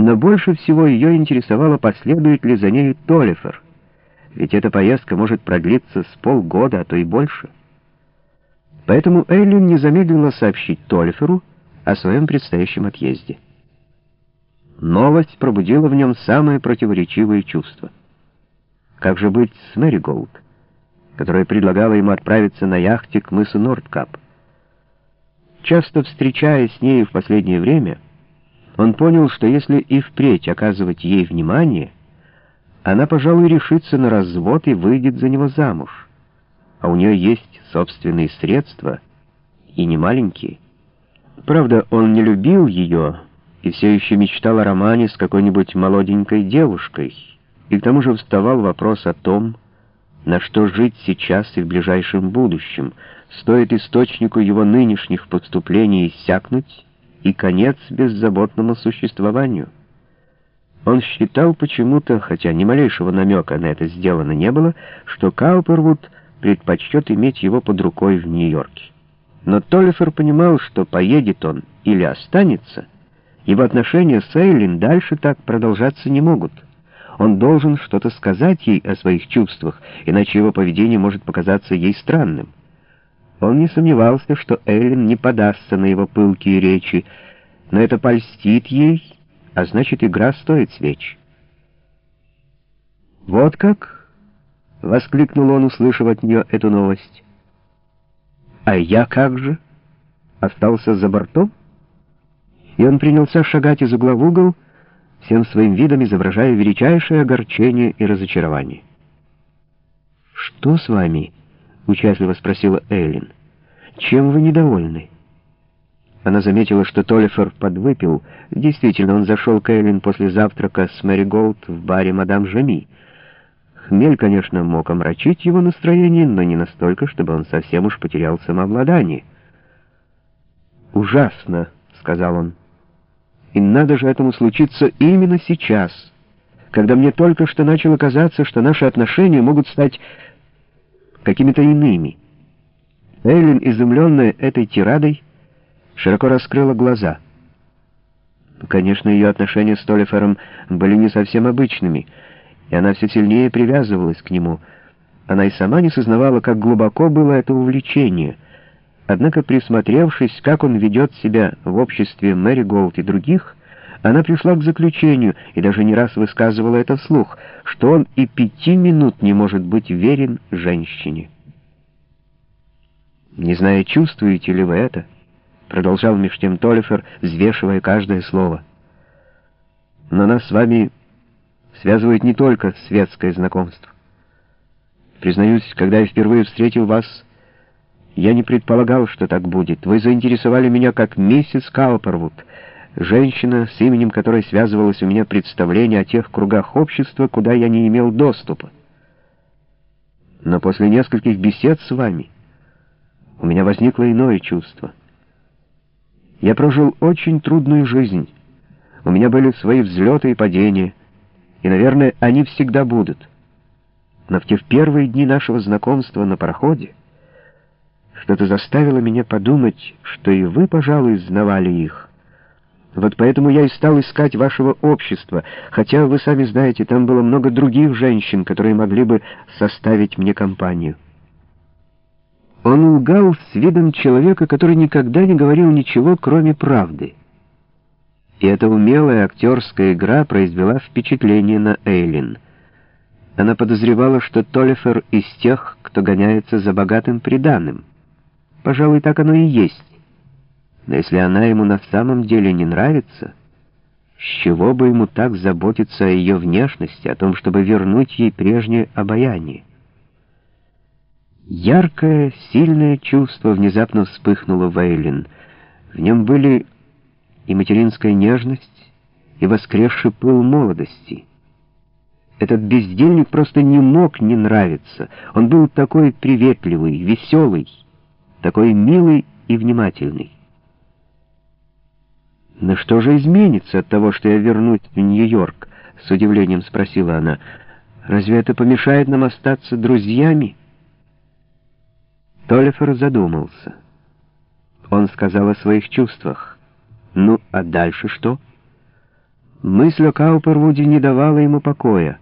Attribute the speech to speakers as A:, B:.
A: Но больше всего ее интересовало, последует ли за нею Толлифер, ведь эта поездка может продлиться с полгода, а то и больше. Поэтому Эйлин не замедлила сообщить Толлиферу о своем предстоящем отъезде. Новость пробудила в нем самые противоречивые чувства. Как же быть с Мэри Голд, которая предлагала ему отправиться на яхте к мысу Нордкап? Часто встречаясь с ней в последнее время, он понял, что если и впредь оказывать ей внимание, она, пожалуй, решится на развод и выйдет за него замуж. А у нее есть собственные средства, и не маленькие. Правда, он не любил ее и все еще мечтал о романе с какой-нибудь молоденькой девушкой, и к тому же вставал вопрос о том, на что жить сейчас и в ближайшем будущем, стоит источнику его нынешних подступлений иссякнуть, и конец беззаботному существованию. Он считал почему-то, хотя ни малейшего намека на это сделано не было, что Каупервуд предпочтет иметь его под рукой в Нью-Йорке. Но Толлифер понимал, что поедет он или останется, его отношения с Эйлин дальше так продолжаться не могут. Он должен что-то сказать ей о своих чувствах, иначе его поведение может показаться ей странным. Он не сомневался, что Эллен не подастся на его пылкие речи, но это польстит ей, а значит, игра стоит свеч. «Вот как?» — воскликнул он, услышав от нее эту новость. «А я как же? Остался за бортом?» И он принялся шагать из угла в угол, всем своим видом изображая величайшее огорчение и разочарование. «Что с вами?» — участливо спросила Эйлин. «Чем вы недовольны?» Она заметила, что Толлифер подвыпил. Действительно, он зашел к Эйлин после завтрака с Мэри Голд в баре «Мадам Жами». Хмель, конечно, мог омрачить его настроение, но не настолько, чтобы он совсем уж потерял самообладание. «Ужасно», — сказал он. «И надо же этому случиться именно сейчас, когда мне только что начало казаться, что наши отношения могут стать какими-то иными». Эйлин, изумленная этой тирадой, широко раскрыла глаза. Конечно, ее отношения с Толлифером были не совсем обычными, и она все сильнее привязывалась к нему. Она и сама не сознавала, как глубоко было это увлечение. Однако, присмотревшись, как он ведет себя в обществе Мэри Голд и других, она пришла к заключению, и даже не раз высказывала это вслух, что он и пяти минут не может быть верен женщине. Не знаю, чувствуете ли вы это, продолжал меж Толлифер, взвешивая каждое слово. Но нас с вами связывает не только светское знакомство. Признаюсь, когда я впервые встретил вас, я не предполагал, что так будет. Вы заинтересовали меня как миссис Каупервуд, женщина, с именем которой связывалось у меня представление о тех кругах общества, куда я не имел доступа. Но после нескольких бесед с вами у меня возникло иное чувство. Я прожил очень трудную жизнь. У меня были свои взлеты и падения, и, наверное, они всегда будут. Но в те первые дни нашего знакомства на пароходе что-то заставило меня подумать, что и вы, пожалуй, знавали их. Вот поэтому я и стал искать вашего общества, хотя, вы сами знаете, там было много других женщин, которые могли бы составить мне компанию. Он лгал с видом человека, который никогда не говорил ничего, кроме правды. И эта умелая актерская игра произвела впечатление на Эйлин. Она подозревала, что Толлифер из тех, кто гоняется за богатым приданым. Пожалуй, так оно и есть. Но если она ему на самом деле не нравится, с чего бы ему так заботиться о ее внешности, о том, чтобы вернуть ей прежнее обаяние? Яркое, сильное чувство внезапно вспыхнуло в Эйлин. В нем были и материнская нежность, и воскресший пыл молодости. Этот бездельник просто не мог не нравиться. Он был такой приветливый, веселый, такой милый и внимательный. «Но что же изменится от того, что я вернусь в Нью-Йорк?» — с удивлением спросила она. «Разве это помешает нам остаться друзьями?» Толлифер задумался. Он сказал о своих чувствах. Ну, а дальше что? Мысль о Каупервуде не давала ему покоя.